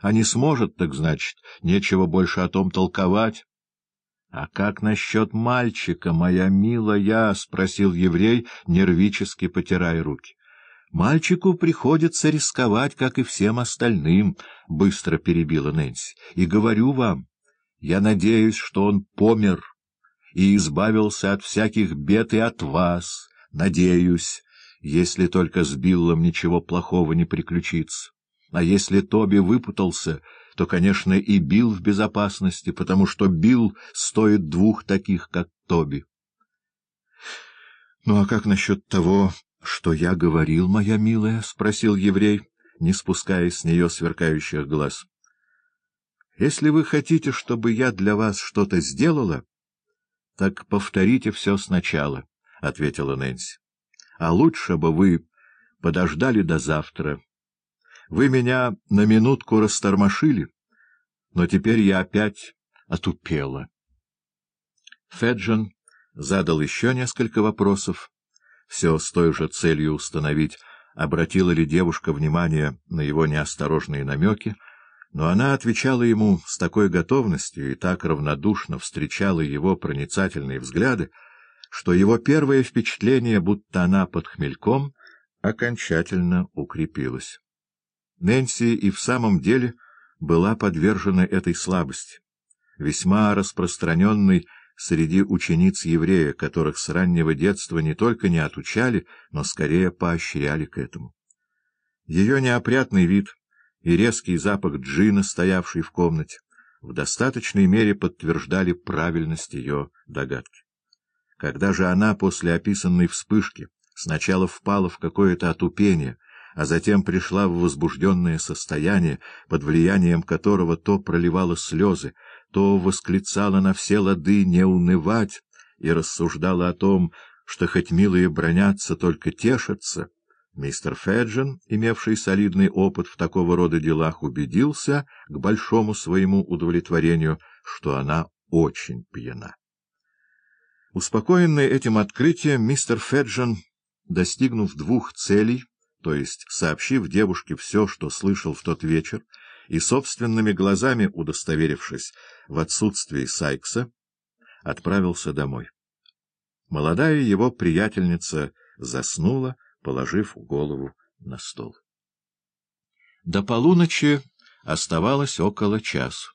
А не сможет, так значит, нечего больше о том толковать. — А как насчет мальчика, моя милая? — спросил еврей, нервически потирая руки. — Мальчику приходится рисковать, как и всем остальным, — быстро перебила Нэнси. — И говорю вам, я надеюсь, что он помер и избавился от всяких бед и от вас, надеюсь, если только с Биллом ничего плохого не приключится. А если Тоби выпутался, то, конечно, и Билл в безопасности, потому что Билл стоит двух таких, как Тоби. — Ну а как насчет того, что я говорил, моя милая? — спросил еврей, не спуская с нее сверкающих глаз. — Если вы хотите, чтобы я для вас что-то сделала, так повторите все сначала, — ответила Нэнси. — А лучше бы вы подождали до завтра. — вы меня на минутку растормошили, но теперь я опять отупела. Феджин задал еще несколько вопросов, все с той же целью установить, обратила ли девушка внимание на его неосторожные намеки, но она отвечала ему с такой готовностью и так равнодушно встречала его проницательные взгляды, что его первое впечатление, будто она под хмельком, окончательно укрепилось. Нэнси и в самом деле была подвержена этой слабости, весьма распространенной среди учениц еврея, которых с раннего детства не только не отучали, но скорее поощряли к этому. Ее неопрятный вид и резкий запах джина, стоявший в комнате, в достаточной мере подтверждали правильность ее догадки. Когда же она после описанной вспышки сначала впала в какое-то отупение, а затем пришла в возбужденное состояние, под влиянием которого то проливала слезы, то восклицала на все лады не унывать и рассуждала о том, что хоть милые бронятся, только тешатся, мистер Феджин, имевший солидный опыт в такого рода делах, убедился, к большому своему удовлетворению, что она очень пьяна. Успокоенный этим открытием, мистер Феджин, достигнув двух целей, то есть сообщив девушке все, что слышал в тот вечер, и собственными глазами удостоверившись в отсутствии Сайкса, отправился домой. Молодая его приятельница заснула, положив голову на стол. До полуночи оставалось около часа.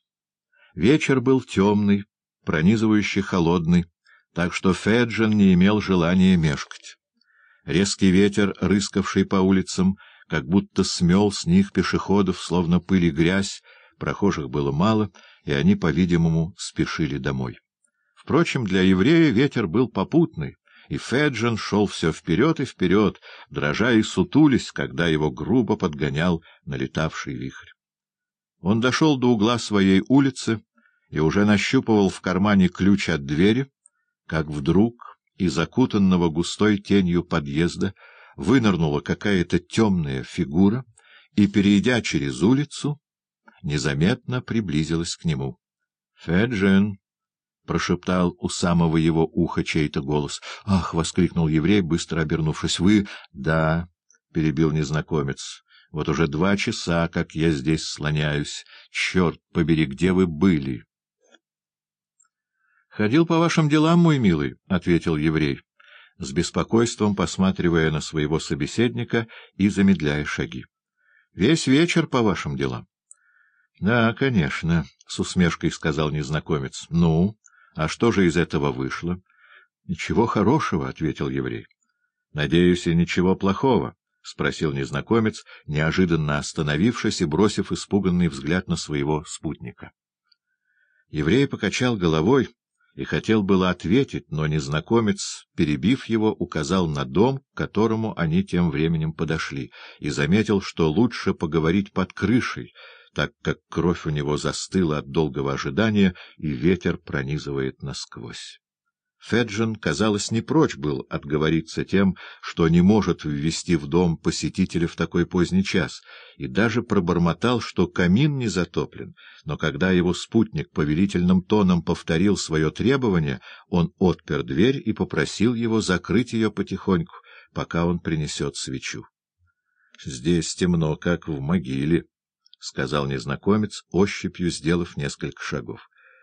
Вечер был темный, пронизывающий холодный, так что Феджин не имел желания мешкать. Резкий ветер, рыскавший по улицам, как будто смел с них пешеходов, словно пыль и грязь, прохожих было мало, и они, по-видимому, спешили домой. Впрочем, для еврея ветер был попутный, и Феджин шел все вперед и вперед, дрожа и сутулись, когда его грубо подгонял налетавший вихрь. Он дошел до угла своей улицы и уже нащупывал в кармане ключ от двери, как вдруг и закутанного густой тенью подъезда вынырнула какая-то темная фигура и, перейдя через улицу, незаметно приблизилась к нему. — Феджин! — прошептал у самого его уха чей-то голос. — Ах! — воскликнул еврей, быстро обернувшись. — Вы? — Да, — перебил незнакомец. — Вот уже два часа, как я здесь слоняюсь. Черт побери, где вы были? —— Ходил по вашим делам, мой милый, — ответил еврей, с беспокойством посматривая на своего собеседника и замедляя шаги. — Весь вечер по вашим делам. — Да, конечно, — с усмешкой сказал незнакомец. — Ну, а что же из этого вышло? — Ничего хорошего, — ответил еврей. — Надеюсь, и ничего плохого, — спросил незнакомец, неожиданно остановившись и бросив испуганный взгляд на своего спутника. Еврей покачал головой и хотел было ответить, но незнакомец, перебив его, указал на дом, к которому они тем временем подошли, и заметил, что лучше поговорить под крышей, так как кровь у него застыла от долгого ожидания, и ветер пронизывает насквозь. Феджин, казалось, не прочь был отговориться тем, что не может ввести в дом посетителя в такой поздний час, и даже пробормотал, что камин не затоплен, но когда его спутник повелительным тоном повторил свое требование, он отпер дверь и попросил его закрыть ее потихоньку, пока он принесет свечу. — Здесь темно, как в могиле, — сказал незнакомец, ощупью сделав несколько шагов.